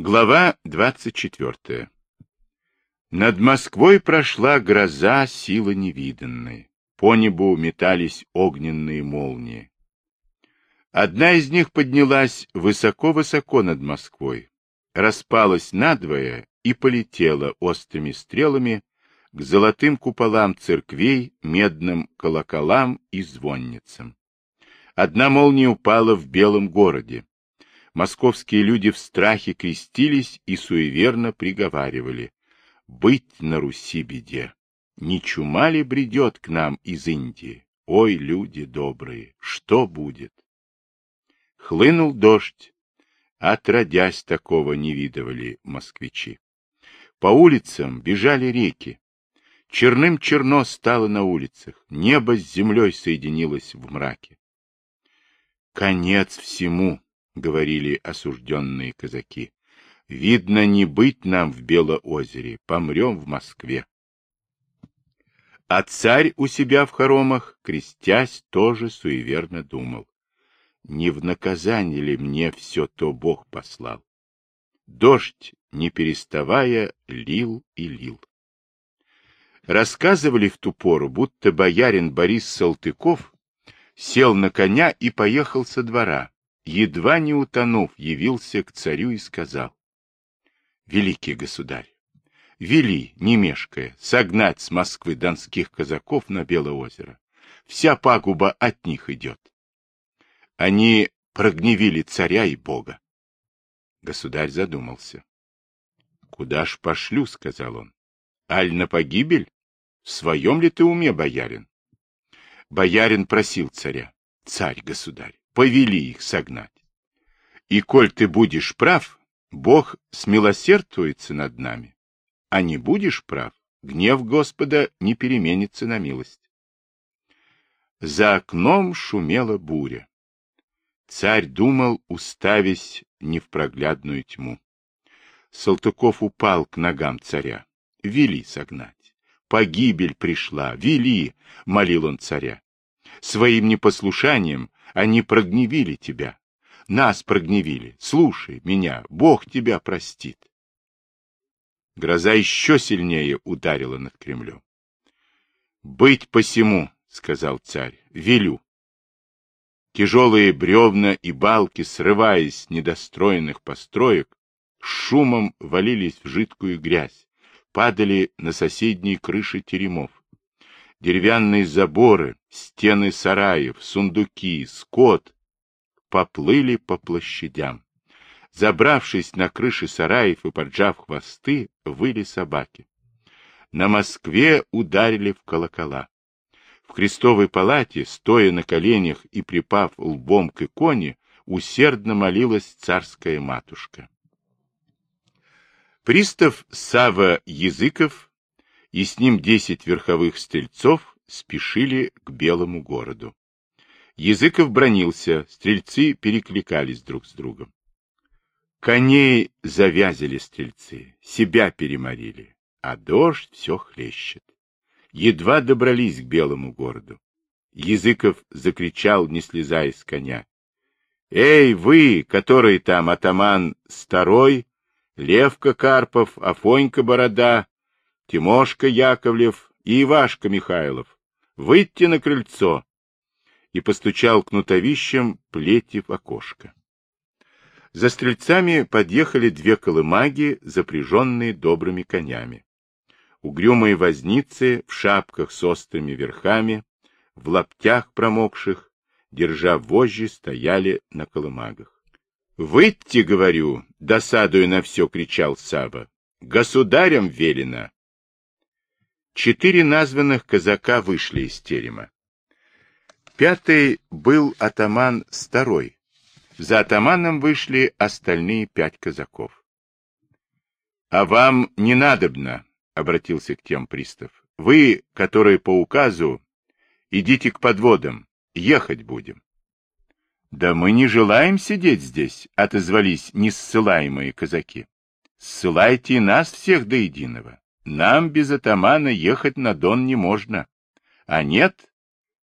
Глава 24. Над Москвой прошла гроза силы невиданной. По небу метались огненные молнии. Одна из них поднялась высоко-высоко над Москвой, распалась надвое и полетела острыми стрелами к золотым куполам церквей, медным колоколам и звонницам. Одна молния упала в Белом городе московские люди в страхе крестились и суеверно приговаривали. Быть на Руси беде. Не чума ли бредет к нам из Индии? Ой, люди добрые, что будет? Хлынул дождь. Отродясь такого не видывали москвичи. По улицам бежали реки. Черным черно стало на улицах, небо с землей соединилось в мраке. Конец всему, — говорили осужденные казаки. — Видно, не быть нам в Белоозере, помрем в Москве. А царь у себя в хоромах, крестясь, тоже суеверно думал. Не в наказание ли мне все то Бог послал? Дождь, не переставая, лил и лил. Рассказывали в ту пору, будто боярин Борис Салтыков сел на коня и поехал со двора, едва не утонув, явился к царю и сказал, «Великий государь, вели, не мешкая, согнать с Москвы донских казаков на Белоозеро. Вся пагуба от них идет. Они прогневили царя и бога. Государь задумался. — Куда ж пошлю, — сказал он. — Аль на погибель? В своем ли ты уме, боярин? Боярин просил царя. — Царь, государь, повели их согнать. И коль ты будешь прав, Бог смилосердствуется над нами. А не будешь прав, гнев Господа не переменится на милость. За окном шумела буря. Царь думал, уставясь не в проглядную тьму. Салтыков упал к ногам царя. Вели согнать. Погибель пришла, вели, — молил он царя. Своим непослушанием они прогневили тебя. Нас прогневили. Слушай меня, Бог тебя простит. Гроза еще сильнее ударила над Кремлем. — Быть посему, — сказал царь, — велю. Тяжелые бревна и балки, срываясь с недостроенных построек, шумом валились в жидкую грязь, падали на соседние крыши теремов деревянные заборы, стены сараев, сундуки, скот поплыли по площадям. Забравшись на крыши сараев и поджав хвосты, выли собаки. На Москве ударили в колокола. В крестовой палате, стоя на коленях и припав лбом к иконе, усердно молилась царская матушка. Пристав Сава Языков и с ним десять верховых стрельцов спешили к Белому городу. Языков бронился, стрельцы перекликались друг с другом. Коней завязали стрельцы, себя переморили, а дождь все хлещет. Едва добрались к Белому городу. Языков закричал, не слезая с коня. — Эй, вы, который там атаман Старой, Левка Карпов, Афонька Борода, Тимошка Яковлев и Ивашка Михайлов, выйти на крыльцо!» И постучал кнутовищем плети в окошко. За стрельцами подъехали две колымаги, запряженные добрыми конями. Угрюмые возницы в шапках с острыми верхами, в лаптях промокших, держа вожжи, стояли на колымагах. — Выйти, говорю, — досадуя на все, кричал Саба. — Государям велено. Четыре названных казака вышли из терема. Пятый был атаман Старой. За атаманом вышли остальные пять казаков. — А вам не надобно, — обратился к тем пристав. — Вы, которые по указу, идите к подводам, ехать будем. — Да мы не желаем сидеть здесь, — отозвались нессылаемые казаки. — Ссылайте нас всех до единого. Нам без атамана ехать на Дон не можно. А нет,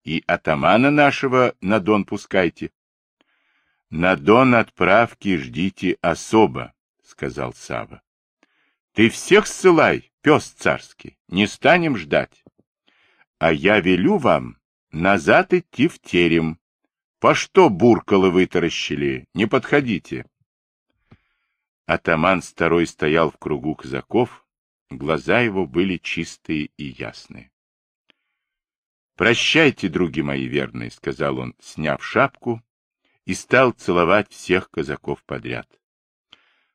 и атамана нашего на Дон пускайте. На Дон отправки ждите особо, сказал Сава. Ты всех ссылай, пес царский, не станем ждать. А я велю вам назад идти в терем. По что буркалы вытаращили? Не подходите. Атаман старой стоял в кругу казаков, глаза его были чистые и ясные. «Прощайте, други мои верные», — сказал он, сняв шапку, и стал целовать всех казаков подряд.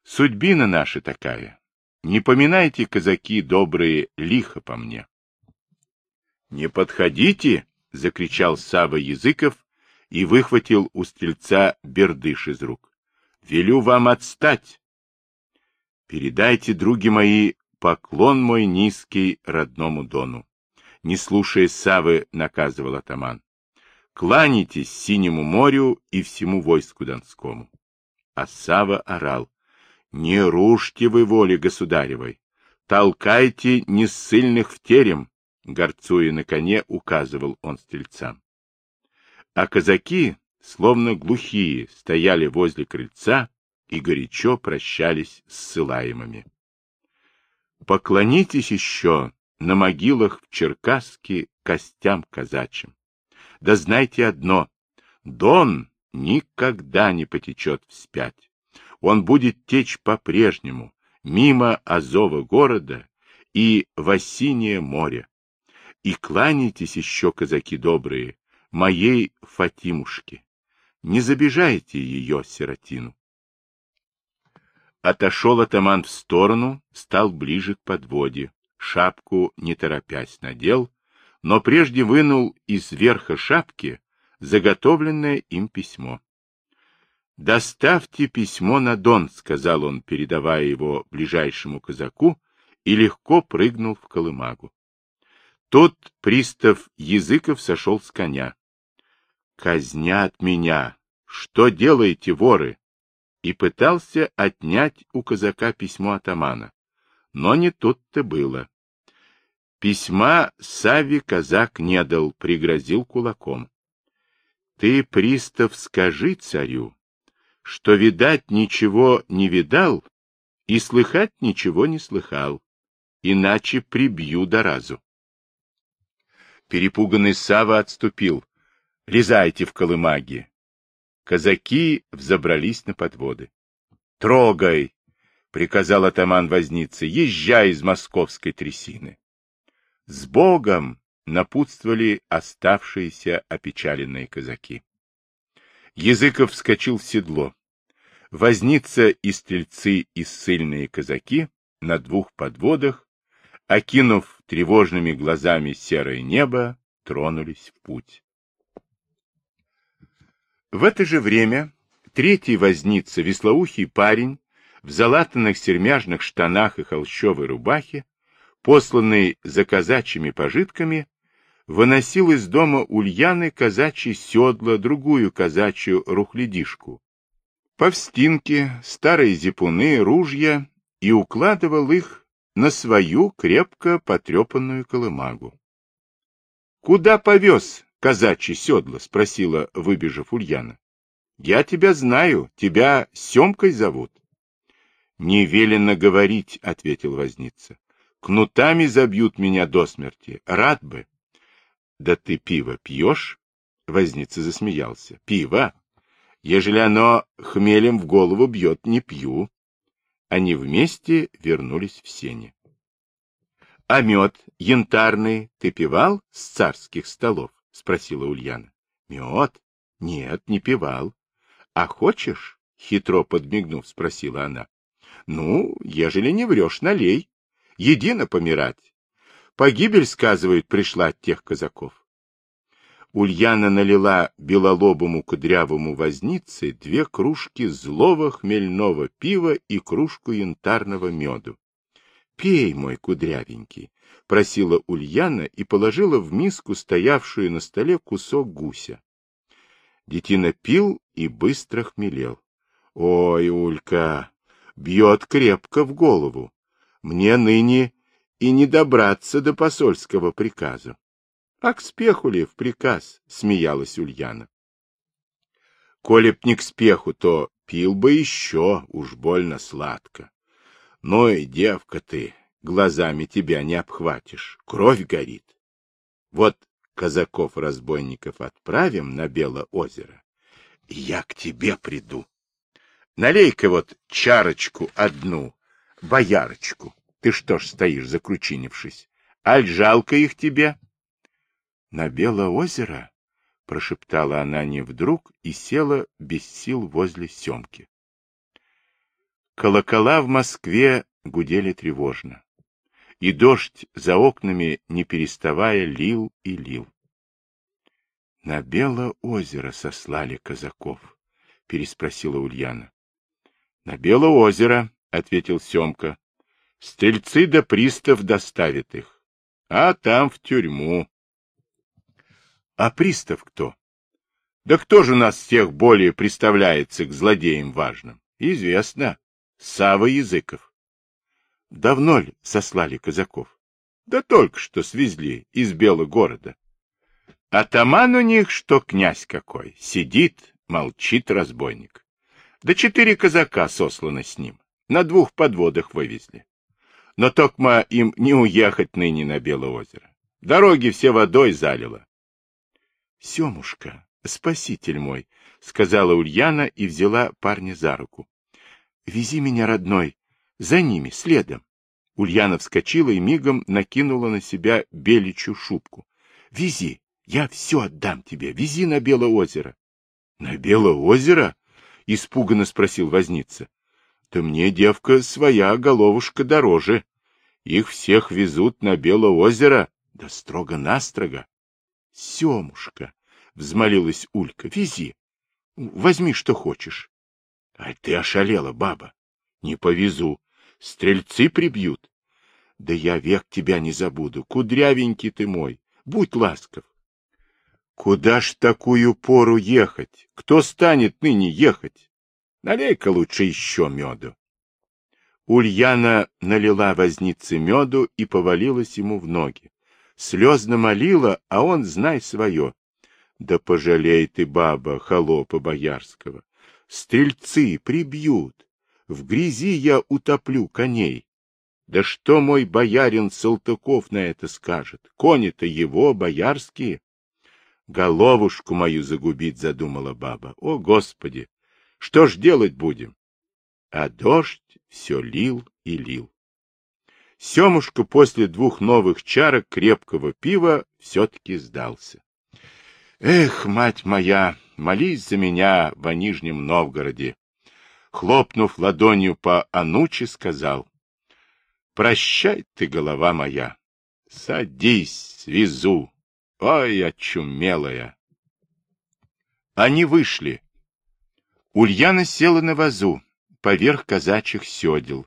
«Судьбина наша такая. Не поминайте, казаки добрые, лихо по мне». «Не подходите!» — закричал Сава Языков и выхватил у стрельца бердыш из рук. «Велю вам отстать!» «Передайте, други мои, поклон мой низкий родному Дону!» Не слушая Савы, наказывал атаман. «Кланяйтесь синему морю и всему войску Донскому!» А Сава орал. «Не рушьте вы воли государевой! Толкайте нессыльных в терем!» горцуя на коне, указывал он стрельцам. А казаки, словно глухие, стояли возле крыльца и горячо прощались с ссылаемыми. Поклонитесь еще на могилах в Черкасске костям казачьим. Да знайте одно, Дон никогда не потечет вспять. Он будет течь по-прежнему, мимо Азова города и в осинее море и кланяйтесь еще, казаки добрые, моей Фатимушке. Не забежайте ее, сиротину. Отошел атаман в сторону, стал ближе к подводе, шапку не торопясь надел, но прежде вынул из верха шапки заготовленное им письмо. «Доставьте письмо на Дон», — сказал он, передавая его ближайшему казаку, и легко прыгнул в колымагу. Тот пристав Языков сошел с коня. «Казнят меня! Что делаете, воры?» И пытался отнять у казака письмо атамана. Но не тут-то было. Письма Сави казак не дал, пригрозил кулаком. «Ты, пристав, скажи царю, что, видать, ничего не видал и слыхать ничего не слыхал, иначе прибью до разу. Перепуганный Сава отступил. «Лезайте в колымаги!» Казаки взобрались на подводы. «Трогай!» — приказал атаман вознице. «Езжай из московской трясины!» «С Богом!» — напутствовали оставшиеся опечаленные казаки. Языков вскочил в седло. Возница и стрельцы и ссыльные казаки на двух подводах окинув тревожными глазами серое небо, тронулись в путь. В это же время третий возница, веслоухий парень, в залатанных сермяжных штанах и холщовой рубахе, посланный за казачьими пожитками, выносил из дома Ульяны казачьи седла, другую казачью рухлядишку, повстинки, старые зипуны, ружья и укладывал их на свою крепко потрепанную колымагу. — Куда повез казачье седло? — спросила, выбежав Ульяна. — Я тебя знаю, тебя Семкой зовут. — Не велено говорить, — ответил возница. — Кнутами забьют меня до смерти, рад бы. — Да ты пиво пьешь? — возница засмеялся. — Пиво? Ежели оно хмелем в голову бьет, не пью. Они вместе вернулись в сене. — А мед янтарный ты пивал с царских столов? — спросила Ульяна. — Мед? Нет, не пивал. — А хочешь? — хитро подмигнув, спросила она. — Ну, ежели не врешь, налей. Едино помирать. Погибель, сказывают, пришла от тех казаков. Ульяна налила белолобому кудрявому вознице две кружки злого хмельного пива и кружку янтарного меду. — Пей, мой кудрявенький, — просила Ульяна и положила в миску стоявшую на столе кусок гуся. Детина пил и быстро хмелел. — Ой, Улька, бьет крепко в голову. Мне ныне и не добраться до посольского приказа. А к спеху ли в приказ? — смеялась Ульяна. — Коли б не к спеху, то Пил бы еще, уж больно сладко. Но и девка ты, глазами тебя не обхватишь, кровь горит. Вот казаков-разбойников отправим на Белое озеро, и я к тебе приду. Налей-ка вот чарочку одну, боярочку. Ты что ж стоишь, закручинившись? Аль жалко их тебе? На Белое озеро? — прошептала она не вдруг и села без сил возле Семки. Колокола в Москве гудели тревожно, и дождь за окнами, не переставая, лил и лил. — На Белое озеро сослали казаков, — переспросила Ульяна. — На Белое озеро, — ответил Семка. — Стрельцы да пристав доставят их, а там в тюрьму. А пристав кто? Да кто же нас всех более представляется к злодеям важным? Известно. Сава Языков. Давно ли сослали казаков? Да только что свезли из Белого города. Атаман у них, что князь какой, сидит, молчит разбойник. Да четыре казака сосланы с ним, на двух подводах вывезли. Но токма им не уехать ныне на Белое озеро. Дороги все водой залило. Семушка, спаситель мой, — сказала Ульяна и взяла парня за руку. — Вези меня, родной, за ними, следом. Ульяна вскочила и мигом накинула на себя беличью шубку. — Вези, я все отдам тебе, вези на Белое озеро. — На Белое озеро? — испуганно спросил возница. — Да мне, девка, своя головушка дороже. Их всех везут на Белое озеро, да строго-настрого. — Семушка, — взмолилась Улька, — вези. Возьми, что хочешь. — А ты ошалела, баба. Не повезу. Стрельцы прибьют. Да я век тебя не забуду. Кудрявенький ты мой. Будь ласков. Куда ж такую пору ехать? Кто станет ныне ехать? Налей-ка лучше еще меду. Ульяна налила вознице меду и повалилась ему в ноги слезно молила, а он, знай свое. Да пожалей ты, баба, холопа боярского. Стрельцы прибьют. В грязи я утоплю коней. Да что мой боярин Салтыков на это скажет? Кони-то его, боярские. Головушку мою загубить задумала баба. О, Господи! Что ж делать будем? А дождь все лил и лил. Семушка после двух новых чарок крепкого пива все-таки сдался. Эх, мать моя, молись за меня во Нижнем Новгороде. Хлопнув ладонью по Ануче, сказал. Прощай ты, голова моя. Садись, свезу. Ой, очумелая. Они вышли. Ульяна села на вазу, поверх казачьих седел,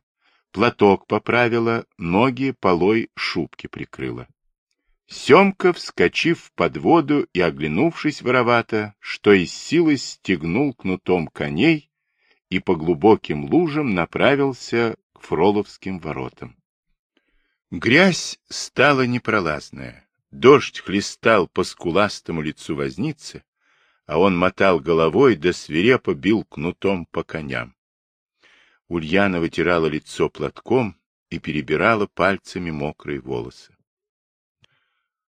платок поправила, ноги полой шубки прикрыла. Семка, вскочив под воду и оглянувшись воровато, что из силы стегнул кнутом коней и по глубоким лужам направился к Фроловским воротам. Грязь стала непролазная. Дождь хлестал по скуластому лицу возницы, а он мотал головой да свирепо бил кнутом по коням. Ульяна вытирала лицо платком и перебирала пальцами мокрые волосы.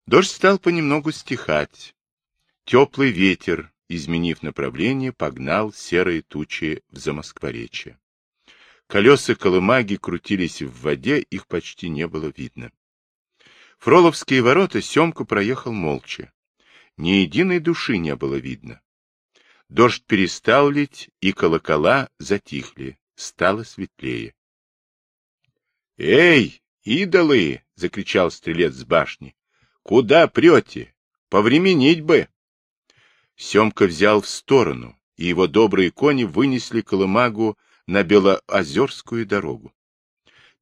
Дождь стал понемногу стихать. Теплый ветер, изменив направление, погнал серые тучи в Замоскворечье. Колеса колымаги крутились в воде, их почти не было видно. Фроловские ворота Семка проехал молча. Ни единой души не было видно. Дождь перестал лить, и колокола затихли, стало светлее. — Эй, идолы! — закричал стрелец с башни. — Куда прете? Повременить бы! Семка взял в сторону, и его добрые кони вынесли Колымагу на Белоозерскую дорогу.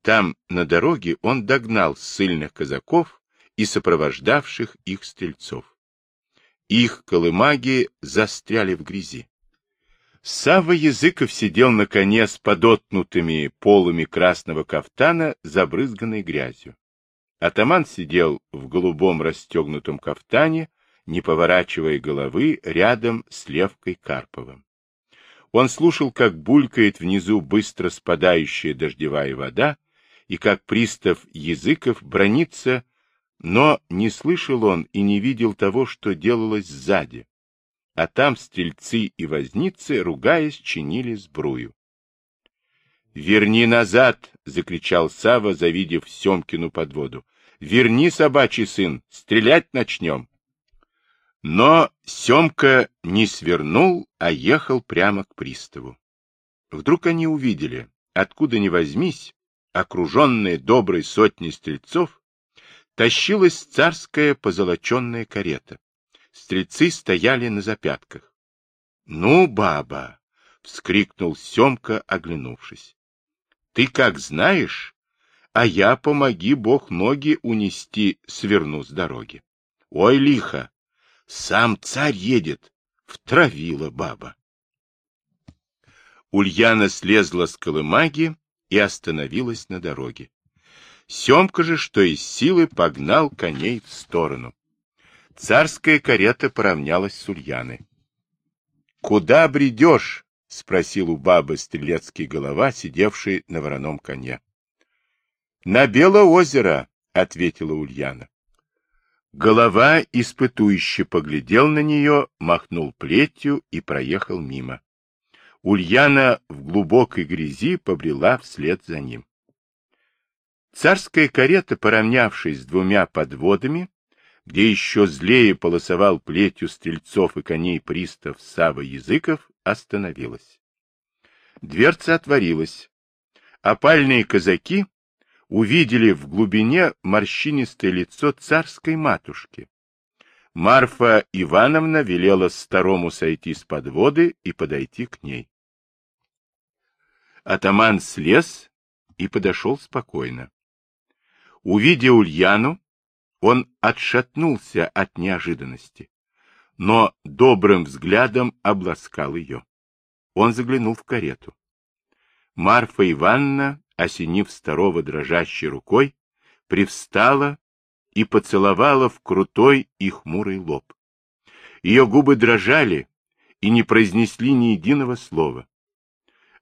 Там, на дороге, он догнал ссыльных казаков и сопровождавших их стрельцов. Их колымаги застряли в грязи. Савва Языков сидел на коне с подотнутыми полами красного кафтана, забрызганной грязью. Атаман сидел в голубом расстегнутом кафтане, не поворачивая головы, рядом с Левкой Карповым. Он слушал, как булькает внизу быстро спадающая дождевая вода, и как пристав Языков бронится, но не слышал он и не видел того, что делалось сзади. А там стрельцы и возницы, ругаясь, чинили сбрую. — Верни назад! — закричал Сава, завидев Семкину подводу. — Верни, собачий сын, стрелять начнем. Но Семка не свернул, а ехал прямо к приставу. Вдруг они увидели, откуда ни возьмись, окруженная доброй сотней стрельцов, тащилась царская позолоченная карета. Стрельцы стояли на запятках. — Ну, баба! — вскрикнул Семка, оглянувшись. — Ты как знаешь, а я, помоги бог, ноги унести, сверну с дороги. Ой, лихо! Сам царь едет, втравила баба. Ульяна слезла с колымаги и остановилась на дороге. Семка же, что из силы, погнал коней в сторону. Царская карета поравнялась с Ульяной. — Куда бредешь? — спросил у бабы стрелецкий голова, сидевший на вороном коне. — На Белоозеро, — ответила Ульяна. Голова испытующе поглядел на нее, махнул плетью и проехал мимо. Ульяна в глубокой грязи побрела вслед за ним. Царская карета, поравнявшись с двумя подводами, где еще злее полосовал плетью стрельцов и коней пристав Сава Языков, остановилась. Дверца отворилась. Опальные казаки увидели в глубине морщинистое лицо царской матушки. Марфа Ивановна велела старому сойти с подводы и подойти к ней. Атаман слез и подошел спокойно. Увидя Ульяну, он отшатнулся от неожиданности, но добрым взглядом обласкал ее. Он заглянул в карету. Марфа Ивановна осенив старого дрожащей рукой, привстала и поцеловала в крутой и хмурый лоб. Ее губы дрожали и не произнесли ни единого слова.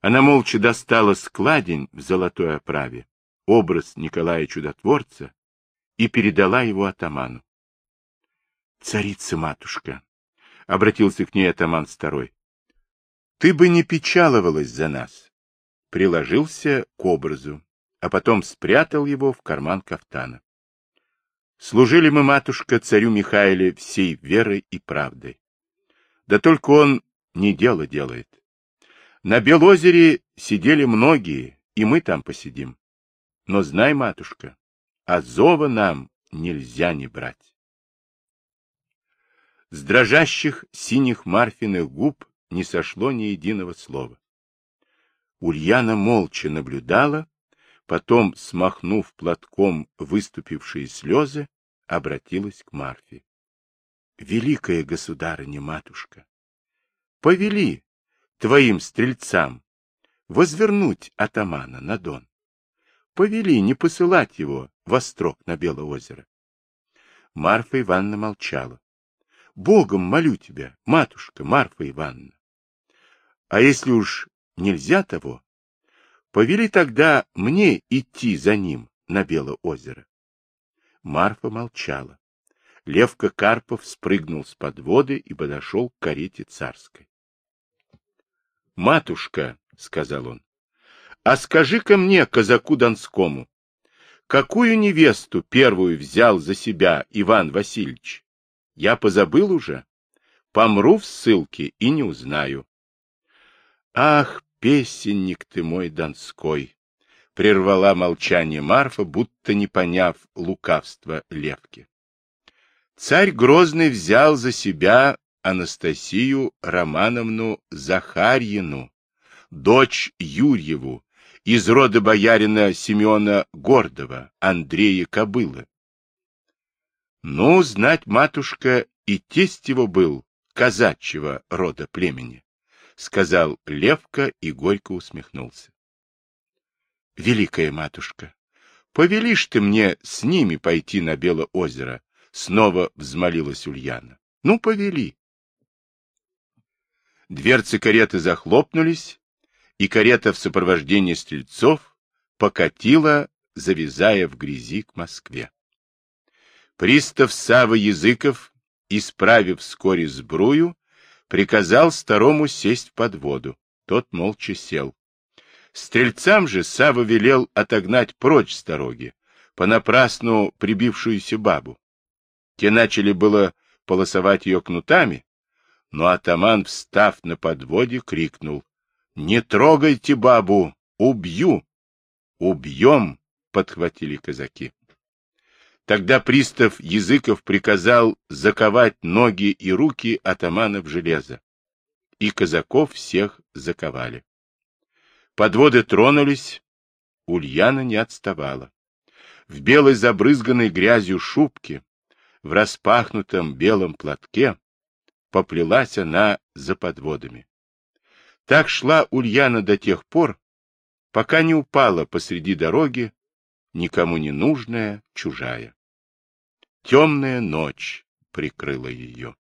Она молча достала складень в золотой оправе, образ Николая Чудотворца, и передала его атаману. — Царица-матушка, — обратился к ней атаман второй, — ты бы не печаловалась за нас приложился к образу, а потом спрятал его в карман кафтана. Служили мы, матушка, царю Михаиле всей верой и правдой. Да только он не дело делает. На Белозере сидели многие, и мы там посидим. Но знай, матушка, Азова нам нельзя не брать. С дрожащих синих Марфиных губ не сошло ни единого слова. Ульяна молча наблюдала, потом, смахнув платком выступившие слезы, обратилась к Марфе. — Великая государыня-матушка, повели твоим стрельцам возвернуть атамана на Дон. Повели не посылать его во строк на Белоозеро. Марфа Ивановна молчала. — Богом молю тебя, матушка Марфа Ивановна. А если уж нельзя того, повели тогда мне идти за ним на Белоозеро. Марфа молчала. Левка Карпов спрыгнул с подводы и подошел к карете царской. — Матушка, — сказал он, — а скажи-ка мне, казаку Донскому, какую невесту первую взял за себя Иван Васильевич? Я позабыл уже. Помру в ссылке и не узнаю. Ах, песенник ты мой донской! Прервала молчание Марфа, будто не поняв лукавства Левки. Царь Грозный взял за себя Анастасию Романовну Захарьину, дочь Юрьеву, из рода боярина Семена Гордова, Андрея Кобыла. Ну, знать, матушка, и тесть его был казачьего рода племени сказал Левка и горько усмехнулся. Великая матушка, повелишь ты мне с ними пойти на Белоозеро? Снова взмолилась Ульяна. Ну, повели. Дверцы кареты захлопнулись, и карета в сопровождении стрельцов покатила, завязая в грязи к Москве. Пристав Сава Языков, исправив вскоре сбрую, приказал старому сесть под воду. Тот молча сел. Стрельцам же Сава велел отогнать прочь с дороги, понапрасну прибившуюся бабу. Те начали было полосовать ее кнутами, но атаман, встав на подводе, крикнул «Не трогайте бабу! Убью!» «Убьем!» — подхватили казаки. Тогда пристав Языков приказал заковать ноги и руки атамана в железо, и казаков всех заковали. Подводы тронулись, Ульяна не отставала. В белой забрызганной грязью шубке, в распахнутом белом платке, поплелась она за подводами. Так шла Ульяна до тех пор, пока не упала посреди дороги, никому не нужная, чужая. Темная ночь прикрыла ее.